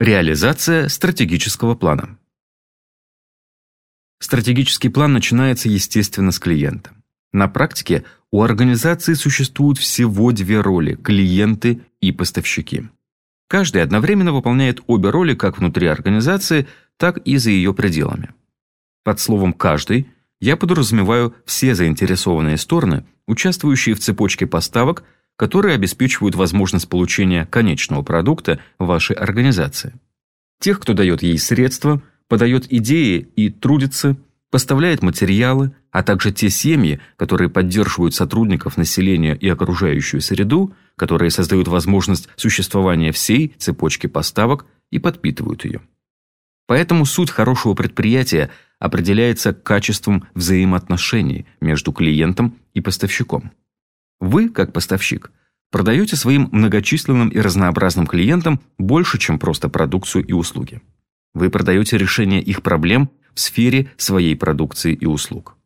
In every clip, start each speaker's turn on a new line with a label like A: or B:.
A: Реализация стратегического плана. Стратегический план начинается, естественно, с клиента. На практике у организации существуют всего две роли – клиенты и поставщики. Каждый одновременно выполняет обе роли как внутри организации, так и за ее пределами. Под словом «каждый» я подразумеваю все заинтересованные стороны, участвующие в цепочке поставок – которые обеспечивают возможность получения конечного продукта вашей организации. Тех, кто дает ей средства, подает идеи и трудится, поставляет материалы, а также те семьи, которые поддерживают сотрудников, населения и окружающую среду, которые создают возможность существования всей цепочки поставок и подпитывают ее. Поэтому суть хорошего предприятия определяется качеством взаимоотношений между клиентом и поставщиком. Вы, как поставщик, продаете своим многочисленным и разнообразным клиентам больше, чем просто продукцию и услуги. Вы продаете решение их проблем в сфере своей продукции и услуг.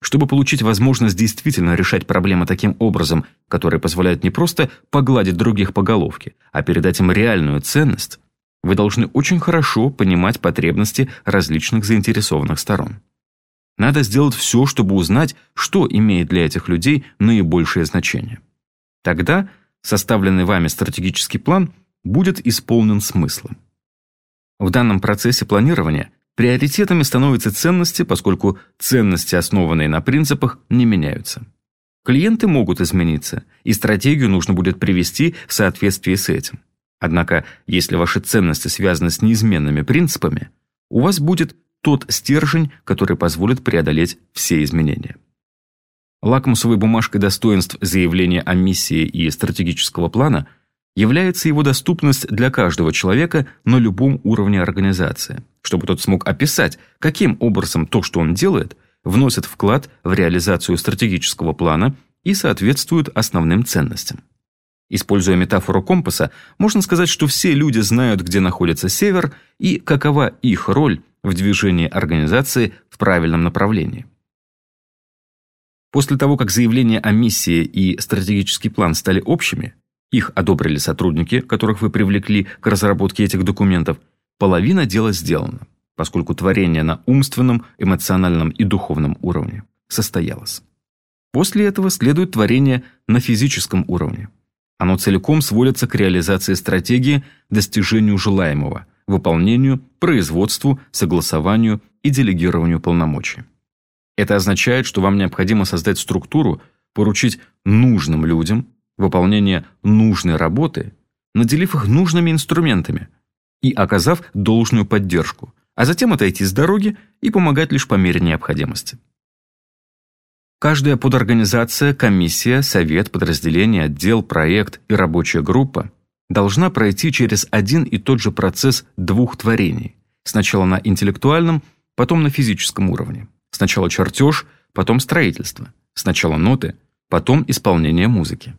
A: Чтобы получить возможность действительно решать проблемы таким образом, который позволяет не просто погладить других по головке, а передать им реальную ценность, вы должны очень хорошо понимать потребности различных заинтересованных сторон. Надо сделать все, чтобы узнать, что имеет для этих людей наибольшее значение. Тогда составленный вами стратегический план будет исполнен смыслом. В данном процессе планирования приоритетами становятся ценности, поскольку ценности, основанные на принципах, не меняются. Клиенты могут измениться, и стратегию нужно будет привести в соответствии с этим. Однако, если ваши ценности связаны с неизменными принципами, у вас будет тот стержень, который позволит преодолеть все изменения. Лакмусовой бумажкой достоинств заявления о миссии и стратегического плана является его доступность для каждого человека на любом уровне организации, чтобы тот смог описать, каким образом то, что он делает, вносит вклад в реализацию стратегического плана и соответствует основным ценностям. Используя метафору компаса, можно сказать, что все люди знают, где находится север и какова их роль в движении организации в правильном направлении. После того, как заявление о миссии и стратегический план стали общими, их одобрили сотрудники, которых вы привлекли к разработке этих документов, половина дела сделана, поскольку творение на умственном, эмоциональном и духовном уровне состоялось. После этого следует творение на физическом уровне. Оно целиком сводится к реализации стратегии, достижению желаемого – выполнению, производству, согласованию и делегированию полномочий. Это означает, что вам необходимо создать структуру, поручить нужным людям выполнение нужной работы, наделив их нужными инструментами и оказав должную поддержку, а затем отойти с дороги и помогать лишь по мере необходимости. Каждая подорганизация, комиссия, совет, подразделение, отдел, проект и рабочая группа должна пройти через один и тот же процесс двух творений. Сначала на интеллектуальном, потом на физическом уровне. Сначала чертеж, потом строительство. Сначала ноты, потом исполнение музыки.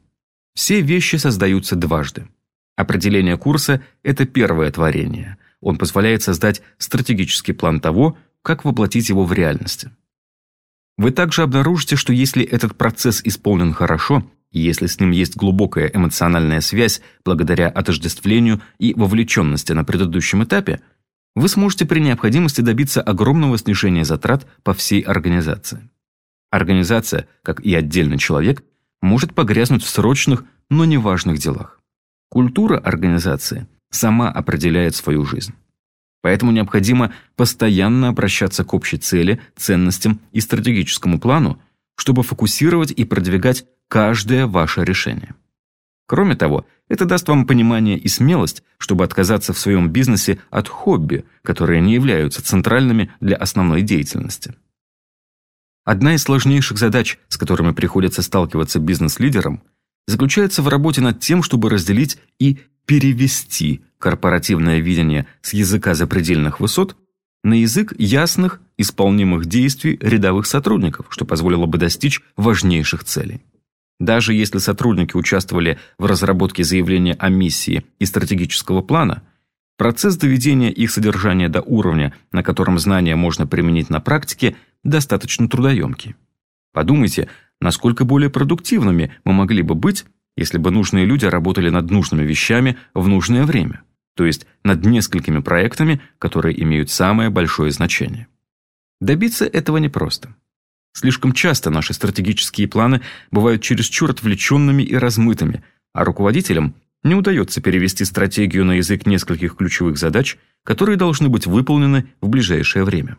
A: Все вещи создаются дважды. Определение курса – это первое творение. Он позволяет создать стратегический план того, как воплотить его в реальности. Вы также обнаружите, что если этот процесс исполнен хорошо, если с ним есть глубокая эмоциональная связь благодаря отождествлению и вовлеченности на предыдущем этапе, вы сможете при необходимости добиться огромного снижения затрат по всей организации. Организация, как и отдельный человек, может погрязнуть в срочных, но неважных делах. Культура организации сама определяет свою жизнь. Поэтому необходимо постоянно обращаться к общей цели, ценностям и стратегическому плану, чтобы фокусировать и продвигать каждое ваше решение. Кроме того, это даст вам понимание и смелость, чтобы отказаться в своем бизнесе от хобби, которые не являются центральными для основной деятельности. Одна из сложнейших задач, с которыми приходится сталкиваться бизнес-лидерам, заключается в работе над тем, чтобы разделить и перевести корпоративное видение с языка запредельных высот на язык ясных, исполнимых действий рядовых сотрудников, что позволило бы достичь важнейших целей. Даже если сотрудники участвовали в разработке заявления о миссии и стратегического плана, процесс доведения их содержания до уровня, на котором знания можно применить на практике, достаточно трудоемкий. Подумайте, насколько более продуктивными мы могли бы быть, если бы нужные люди работали над нужными вещами в нужное время. то есть над несколькими проектами, которые имеют самое большое значение. Добиться этого непросто. Слишком часто наши стратегические планы бывают чересчур отвлеченными и размытыми, а руководителям не удается перевести стратегию на язык нескольких ключевых задач, которые должны быть выполнены в ближайшее время.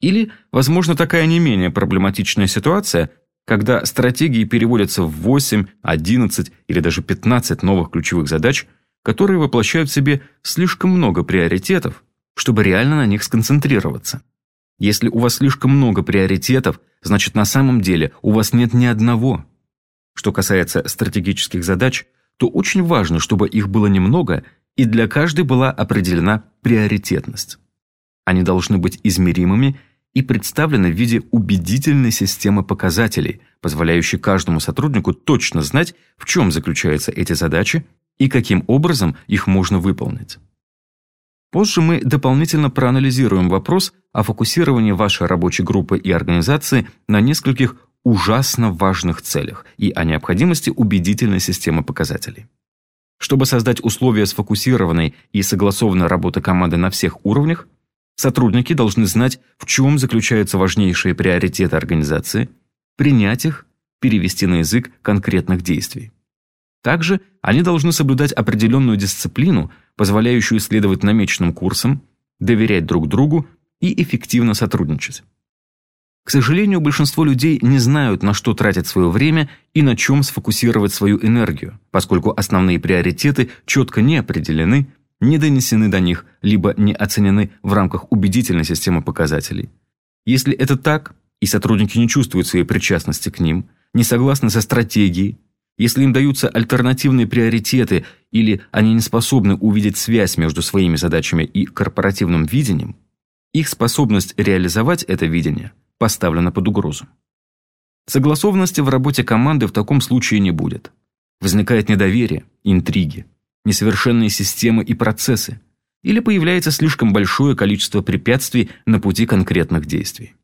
A: Или, возможно, такая не менее проблематичная ситуация, когда стратегии переводятся в 8, 11 или даже 15 новых ключевых задач, которые воплощают в себе слишком много приоритетов, чтобы реально на них сконцентрироваться. Если у вас слишком много приоритетов, значит на самом деле у вас нет ни одного. Что касается стратегических задач, то очень важно, чтобы их было немного и для каждой была определена приоритетность. Они должны быть измеримыми и представлены в виде убедительной системы показателей, позволяющей каждому сотруднику точно знать, в чем заключаются эти задачи и каким образом их можно выполнить. Позже мы дополнительно проанализируем вопрос о фокусировании вашей рабочей группы и организации на нескольких ужасно важных целях и о необходимости убедительной системы показателей. Чтобы создать условия сфокусированной и согласованной работы команды на всех уровнях, сотрудники должны знать, в чем заключаются важнейшие приоритеты организации, принять их, перевести на язык конкретных действий. Также они должны соблюдать определенную дисциплину, позволяющую следовать намеченным курсам, доверять друг другу и эффективно сотрудничать. К сожалению, большинство людей не знают, на что тратить свое время и на чем сфокусировать свою энергию, поскольку основные приоритеты четко не определены, не донесены до них, либо не оценены в рамках убедительной системы показателей. Если это так, и сотрудники не чувствуют своей причастности к ним, не согласны со стратегией, если им даются альтернативные приоритеты или они не способны увидеть связь между своими задачами и корпоративным видением, их способность реализовать это видение поставлена под угрозу. Согласованности в работе команды в таком случае не будет. Возникает недоверие, интриги, несовершенные системы и процессы, или появляется слишком большое количество препятствий на пути конкретных действий.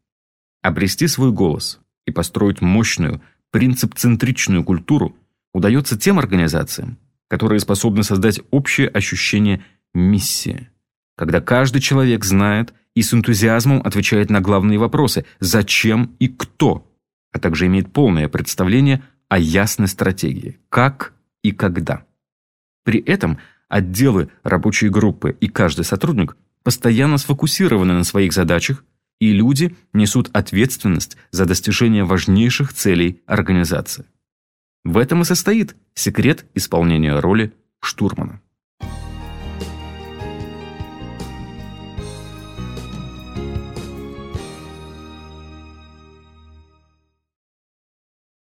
A: Обрести свой голос и построить мощную, принцип-центричную культуру удается тем организациям, которые способны создать общее ощущение миссии, когда каждый человек знает и с энтузиазмом отвечает на главные вопросы «зачем» и «кто», а также имеет полное представление о ясной стратегии «как» и «когда». При этом отделы, рабочие группы и каждый сотрудник постоянно сфокусированы на своих задачах, и люди несут ответственность за достижение важнейших целей организации. В этом и состоит секрет исполнения роли штурмана.